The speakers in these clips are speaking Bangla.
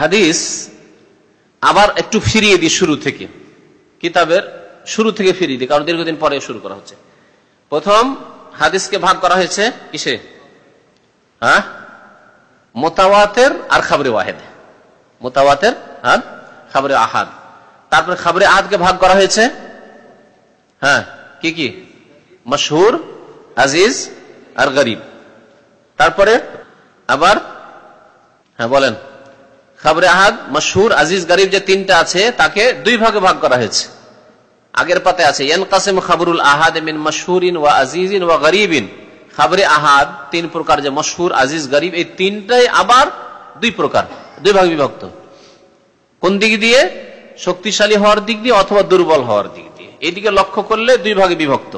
হাদিস আবার একটু ফিরিয়ে দিই শুরু থেকে। কিতাবের শুরু থেকে ফিরিয়ে দিই, কারণ দীর্ঘদিন পরে শুরু করা হচ্ছে। প্রথম হাদিসকে ভাগ করা হয়েছে কিসে? হ্যাঁ? মোতাওয়াতের আর খাবরে ওয়াহেদ। মোতাওয়াতের আর খাবরে আহাদ। তারপরে খাবরে আহাদকে ভাগ করা হয়েছে। হ্যাঁ? কি কি? মশহুর, আজিজ আর গরিব। তারপরে আবার হ্যাঁ বলেন। খাবরে আহাদ, মশহুর, আজিজ, গরিব যে তিনটা আছে, তাকে দুই ভাগে ভাগ করা হয়েছে। আগের পাতে আছে ইয়ান খাবরুল আহাদ মিন মশহুরিন ওয়া আজিজিন ওয়া গরিবিন। খাবরে আহাদ, তিন প্রকার যে মশহুর, আজিজ, গরিব, এই তিনটাই আবার দুই প্রকার, দুই ভাগ বিভক্ত। কোন দিক দিয়ে? শক্তিশালী হওয়ার দিক দিয়ে অথবা দুর্বল হওয়ার দিক দিয়ে। এইদিকে লক্ষ্য করলে দুই ভাগে বিভক্ত।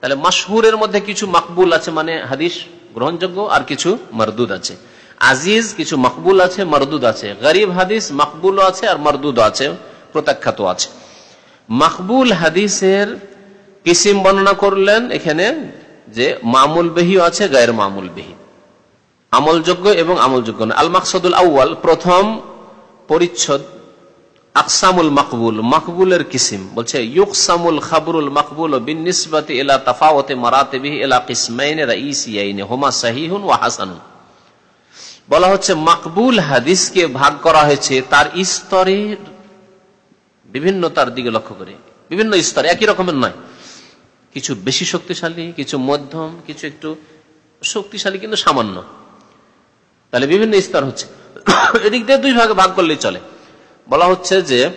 তাহলে মাসহুরের মধ্যে কিছু মাকবুল আছে মানে হাদিস গ্রহণযোগ্য আর কিছু মরদুদ আছে। আজিজ, কিছু মকবুল আছে, মরদুদ আছে। গরিব হাদিস মকবুল আছে আর মরদুদ আছে প্রত্যাখ্যাত আছে। মকবুল হাদিসের কিসিম বর্ণনা করলেন এখানে যে মামুল বেহিও আছে, গায়ের মামুল বেহি আমলযোগ্য এবং আমলযোগ্য না আল মাকসদুল আউ্য়াল, প্রথম পরিচ্ছদ, আকসামুল মকবুল, মকবুলের কিসিম। বলছে, ইউকসামুল খাবরুল মকবুল বিন নিসবতে এলা তফাওতে মারাতেবিহি এলা কিসমাইনে রাইসিয়াইনে হোমা সাহিহুন ওয়া হাসানুন। বলা হচ্ছে মকবুল হাদিসকে ভাগ করা হয়েছে তার স্তরের বিভিন্নতার দিকে লক্ষ্য করে। বিভিন্ন স্তরে, একই রকমের নয়। কিছু বেশি শক্তিশালী, কিছু মধ্যম, কিছু একটু শক্তিশালী কিন্তু সামান্য। তাহলে বিভিন্ন স্তর হচ্ছে। এদিক দিয়ে দুই ভাগে ভাগ করলেই চলে। বলা হচ্ছে যে,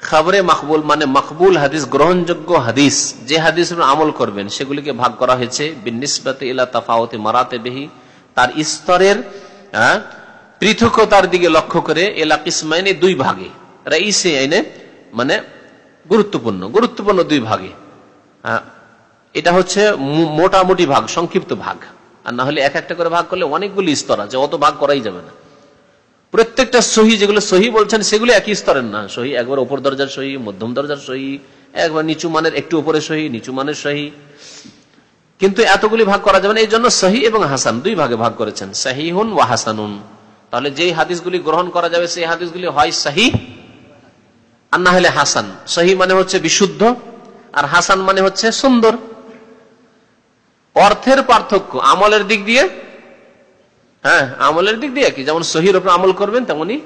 খাবরে মাকবুল মানে মাকবুল হাদিস, গ্রহণযোগ্য হাদিস। যে হাদিস আমল করবেন, সেগুলিকে ভাগ করা হয়েছে। বিনিসবাতে ইলা তাফাওতে মারাতে বেহি তার স্তরের পৃথকতার দিকে লক্ষ্য করে এলা কিসমাইনে দুই ভাগে। রাইসে আইনে মানে গুরুত্বপূর্ণ গুরুত্বপূর্ণ দুই ভাগে। এটা হচ্ছে মোটামুটি ভাগ, সংক্ষিপ্ত ভাগ। আর না হলে এক একটা করে ভাগ করলে অনেকগুলি স্তর আছে, অত ভাগ করাই যাবে না। প্রত্যেকটা সহি, যেগুলো সহি বলছেন, সেগুলো একই স্তরের না। সহি একবার ওপর দরজার সহি, মধ্যম দরজার সহি, একবার নিচু মানের, একটু উপরে সহি, নিচু মানের সহি। কিন্তু এতগুলি ভাগ করা যাবে না। এই জন্য সহি এবং হাসান দুই ভাগে ভাগ করেছেন। সাহিহুন ওয়া হাসানুন। তাহলে যেই হাদিসগুলি গ্রহণ করা যাবে, সেই হাদিসগুলি হয় সাহি আর না হলে হাসান। সহি মানে হচ্ছে বিশুদ্ধ আর হাসান মানে হচ্ছে সুন্দর। অর্থের পার্থক্য, আমলের দিক দিয়ে হ্যাঁ আমলের দিক দিয়ে কি? যেমন সহির উপর আমল করবেন, তেমনি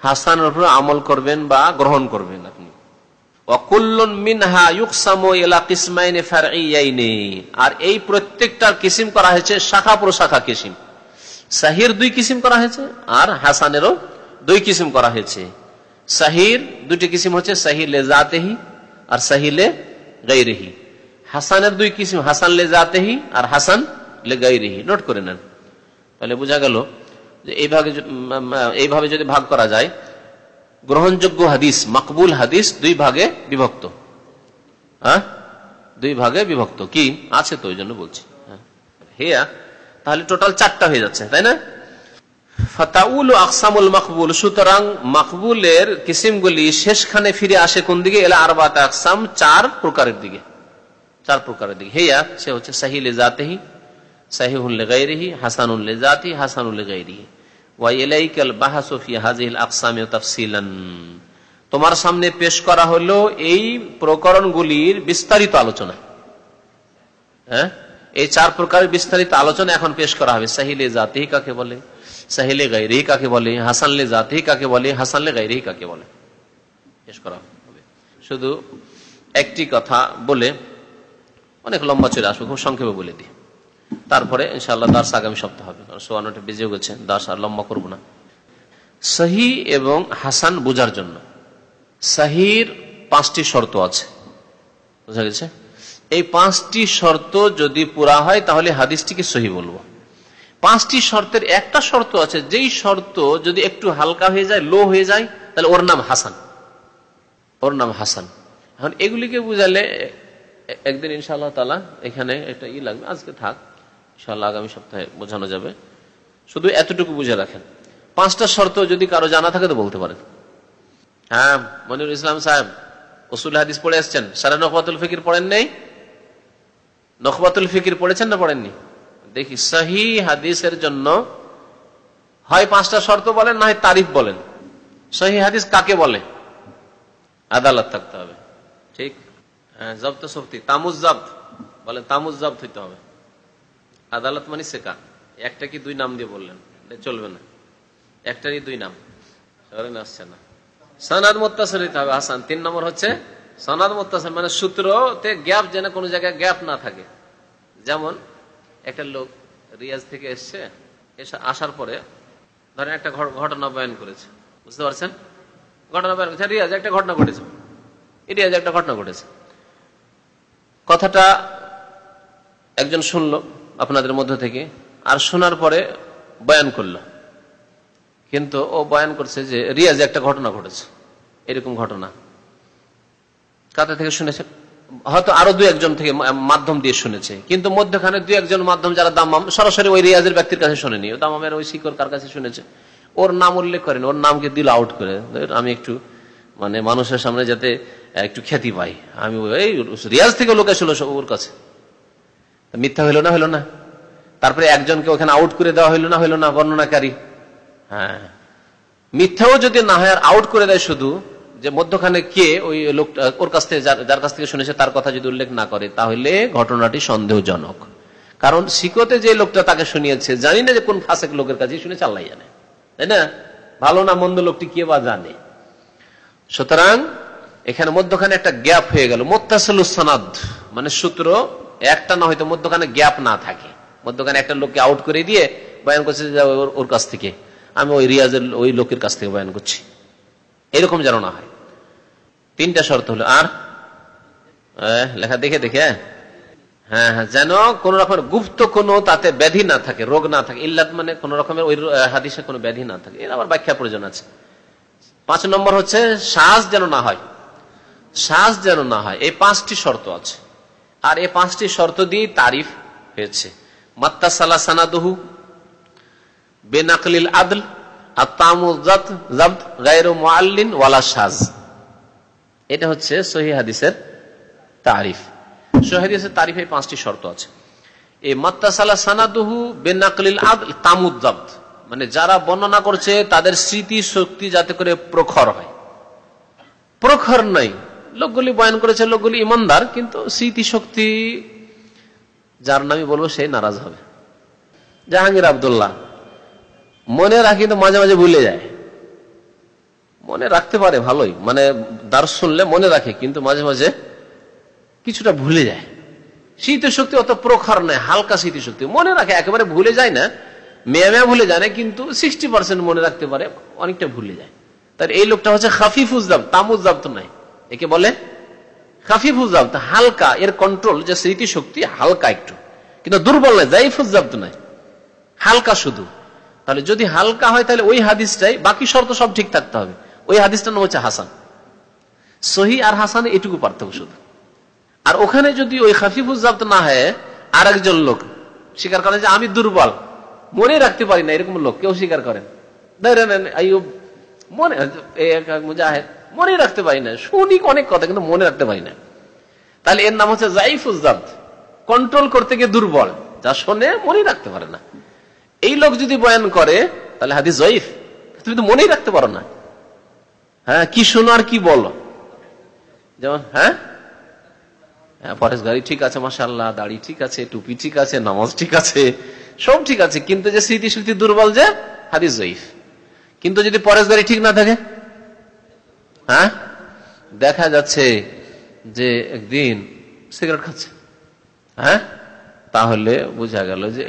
হাসানের উপর আমল করবেন বা গ্রহণ করবেন আপনি। আর এই প্রত্যেকটার কিসিম করা হয়েছে শাখা প্রশাখা কিসিম। সাহির দুই কিসিম করা হয়েছে আর হাসানেরও দুই কিসিম করা হয়েছে। সাহির দুটি কিসিম হচ্ছে সাহিলে জাতেহি আর সাহিলে গাইরেহি। হাসানের দুই কিসিম হাসান লে জাতেহি আর হাসান লে গাইরেহি। নোট করে নেন। তাহলে বোঝা গেল যে এইভাবে এইভাবে যদি ভাগ করা যায় গ্রহণযোগ্য হাদিস, মকবুল হাদিস দুই ভাগে বিভক্ত। হ্যাঁ? দুই ভাগে বিভক্ত। কি? আছে তো ওই জন্য বলছি। হেয়া। তাহলে টোটাল চারটা হয়ে যাচ্ছে, তাই না? ফাতাউল আকসামুল মকবুল, সুতরাং মকবুলের কিসিমগুলি শেষখানে ফিরে আসে কোন দিকে? এলা আরবাত আকসাম, চার প্রকারের দিকে। চার প্রকারের দিকে। হেয়া সে হচ্ছে সাহিলে জাতেহি সাহিহুল গাইরিহি হাসানুল জাতি হাসানুল গাইরিহি হাজিল তোমার সামনে পেশ করা হলো এই প্রকরণগুলির বিস্তারিত আলোচনা। হ্যাঁ? এই চার প্রকারের বিস্তারিত আলোচনা এখন পেশ করা হবে। সাহিলে জাতি কাকে বলে? সাহিলে গাইরি কাকে বলে? হাসানলে জাতি কাকে বলে? হাসানলে গাইরি কাকে বলে? পেশ করা হবে। শুধু একটি কথা বলে অনেক লম্বা চলে আসবে খুব সংক্ষেপে বলে দিই। তারপরে ইনশাল্লাহ দাস আগামী সপ্তাহ হবে। কারণ সোয়ানোটা বেজেও গেছে দাস আর লম্বা করব না। সহি এবং হাসান বোঝার জন্য। সাহির পাঁচটি শর্ত আছে। বোঝা গেছে? এই পাঁচটি শর্ত যদি পুরা হয়, তাহলে হাদিসটিকে সহি বলব। পাঁচটি শর্তের একটা শর্ত আছে, যেই শর্ত যদি একটু হালকা হয়ে যায়, লো হয়ে যায়, তাহলে ওর নাম হাসান। ওর নাম হাসান। এখন এগুলিকে বুঝালে একদিন ইনশাআল্লাহ তালা এখানে একটা ই লাগবে, আজকে থাক। ইনশাআল্লাহ আগামী সপ্তাহে বোঝানো যাবে। শুধু এতটুকু বুঝে রাখেন। পাঁচটা শর্ত যদি কারও জানা থাকে তো বলতে পারেন। হ্যাঁ মনির ইসলাম সাহেব ওসুল হাদিস পড়ে আসছেন সারা নকবাতুল ফিকির পড়েন নেই? নকবাতুল ফিকির পড়েছেন না পড়েননি? দেখি, সহি হাদিসের জন্য হয় পাঁচটা শর্ত বলেন, না হয় তারিফ বলেন। সহি হাদিস কাকে বলে? আদালত থাকতে হবে। ঠিক? জব্দ শক্তি, তামুজ জব্দ। বলেন, তামুজ জব্দ হইতে হবে। আদালত মানে শেখা একটা কি দুই নাম দিয়ে বললেন? চলবে না। একটারই দুই নাম। আসছে না। সনাদ মোত্তাসর হইতে হবে, হাসান। তিন নম্বর হচ্ছে, সনাদ মোত্তাসর মানে সূত্রতে গ্যাপ যেন কোনো জায়গায় গ্যাপ না থাকে। যেমন, একটা লোক রিয়াজ থেকে এসছে, এসে আসার পরে ধরেন একটা ঘটনা বয়ান করেছে। বুঝতে পারছেন? ঘটনা বয়ান করেছে, রিয়াজ একটা ঘটনা ঘটেছে। রিয়াজ একটা ঘটনা ঘটেছে। কথাটা একজন শুনলো। আপনাদের মধ্য থেকে, আর শোনার পরে বয়ান করল। কিন্তু ও বয়ান করছে যে, রিয়াজে একটা ঘটনা ঘটেছে। এরকম ঘটনা। কাতা থেকে শুনেছে? হয়তো আরও দু একজন থেকে মাধ্যম দিয়ে শুনেছে। কিন্তু মধ্যখানে দু একজন মাধ্যম যারা দামাম সরাসরি ওই রিয়াজের ব্যক্তির কাছে শুনেনি। ও দামামের ওই শিকর কার কাছে শুনেছে? ওর নাম উল্লেখ করেন। ওর নামকে দিল আউট করে। আমি একটু মানে মানুষের সামনে যাতে একটু খ্যাতি পাই। আমি ওই রিয়াজ থেকে লোক সব ওর কাছে। মিথ্যা হইল না, হইল না। তারপরে একজনকে ওখানে আউট করে দেওয়া হইল না হইল না, বর্ণনাকারী। হ্যাঁ। মিথ্যাও যদি না হয় আর আউট করে দেয় শুধু, যে মধ্যখানে কে ওই লোকটা, ওর কাছ থেকে যার কাছ থেকে শুনেছে তার কথা যদি উল্লেখ না করে, তাহলে ঘটনাটি সন্দেহজনক। কারণ শিকতে যে লোকটা তাকে শুনিয়েছে, জানি না যে কোন ফাঁসেক লোকের কাছে শুনেছে, আল্লাহ জানে। তাই না? ভালো না মন্দ লোকটি কে বা জানে? সুতরাং এখানে মধ্যখানে একটা গ্যাপ হয়ে গেল। মোত্তাসলুসানাদ মানে সূত্র একটা না হয়তো মধ্যখানে গ্যাপ না থাকে। মধ্যখানে একটা লোককে আউট করে দিয়ে বয়ান করছে ওর- কাছ থেকে। আমি ওই রিয়াজের, ওই লোকের কাছ থেকে বয়ান করছি। এরকম যেন না হয়। তিনটা শর্ত হলো, আর? লেখা দেখে দেখে হ্যাঁ? হ্যাঁ যেন কোন রকমের গুপ্ত কোনো তাতে ব্যাধি না থাকে, রোগ না থাকে, ইল্লাত মানে কোন রকমের ওই হাদিসে কোনো ব্যাধি না থাকে। এর আবার ব্যাখ্যা প্রয়োজন আছে। পাঁচ নম্বর হচ্ছে শ্বাস যেন না হয়। শ্বাস যেন না হয়। এই পাঁচটি শর্ত আছে। আর এই পাঁচটি শর্ত দিয়ে তারিফ হয়েছে। মাত্তা সালা সানাদহু বেনাকলিল আদল, আর মুআল্লিন ওয়ালা এটা হচ্ছে তারিফ। পাঁচটি শর্ত আছে। মাত্তাসালা সানাদুহু বেনাকলিল মানে যারা বর্ণনা করছে তাদের স্মৃতি শক্তি যাতে করে প্রখর হয়। প্রখর নাই লোকগুলি বয়ান করেছে, লোকগুলি ইমানদার, কিন্তু স্মৃতি শক্তি যার নামই বলব সে নারাজ হবে। জাহাঙ্গীর আবদুল্লাহ, মনে রাখি তো মাঝে মাঝে ভুলে যায়। মনে রাখতে পারে ভালোই মানে দার শুনলে মনে রাখে, কিন্তু মাঝে মাঝে কিছুটা ভুলে যায়। স্মৃতি শক্তি অত প্রখর নয়, হালকা স্মৃতি শক্তি মনে রাখে, একেবারে ভুলে যায় না, মেয়ে মেয়া ভুলে যায় না, কিন্তু সিক্সটি পার্সেন্ট মনে রাখতে পারে, অনেকটা ভুলে যায়। তার এই লোকটা হচ্ছে খাফিফুজাব তামুজাব তো নাই। একে বলে খাফিফুজাব হালকা, এর কন্ট্রোল যে স্মৃতি শক্তি হালকা একটু। কিন্তু দুর্বল নয় জাইফুজাব নাই হালকা শুধু। তাহলে যদি হালকা হয়, তাহলে ওই হাদিসটাই, বাকি শর্ত সব ঠিক থাকতে হবে। ওই হাদিসটার নাম হচ্ছে হাসান। সহি আর হাসান এটুকু পার্থক্য শুধু। আর ওখানে যদি ওই খাফিফুজাব না হয় আর একজন লোক স্বীকার করেন যে আমি দুর্বল, মনে রাখতে পারি না এরকম লোক, কেউ স্বীকার করেন মনে মুজাহিদ মনে রাখতে পারি না শুনি অনেক কথা কিন্তু মনে রাখতে পারি না। তাহলে এর নাম হচ্ছে জাইফুজাব কন্ট্রোল করতে গিয়ে দুর্বল, যা শোনে মনে রাখতে পারে না। এই লোক যদি বয়ান করে, তাহলে হাদিস জয়ীফ তুমি তো মনেই রাখতে পারো না। হ্যাঁ কি শোনো আর কি বলো? যেমন হ্যাঁ? হ্যাঁ পরেশ গাড়ি ঠিক আছে মাসাল্লাহ দাড়ি ঠিক আছে, টুপি ঠিক আছে, নামাজ ঠিক আছে, সব ঠিক আছে। কিন্তু যে স্মৃতি স্মৃতি দুর্বল যে, হাদিস জয়ীফ কিন্তু যদি পরেশ গাড়ি ঠিক না থাকে? হ্যাঁ? দেখা যাচ্ছে যে একদিন সিগারেট খাচ্ছে। হ্যাঁ? তাহলে বোঝা গেল যে